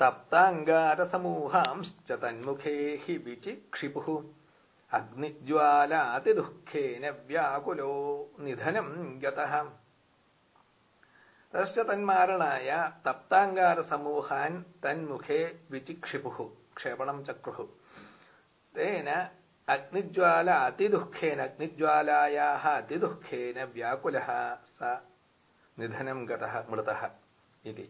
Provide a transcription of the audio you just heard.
तप्ताङ्गारसमूहांश्च तन्मुखे हि विचिक्षिपुः। अग्निज्वालातिदुःखेन व्याकुलो निधनम् गतः तश्च तन्मारणाय तप्ताङ्गारसमूहान् तन्मुखे विचिक्षिपुः क्षेपणम् चक्रुः। तेन अग्निज्वाला अतिदुःखेन अग्निज्वालायाः अतिदुःखेन व्याकुलः स निधनम् गतः मृतः इति।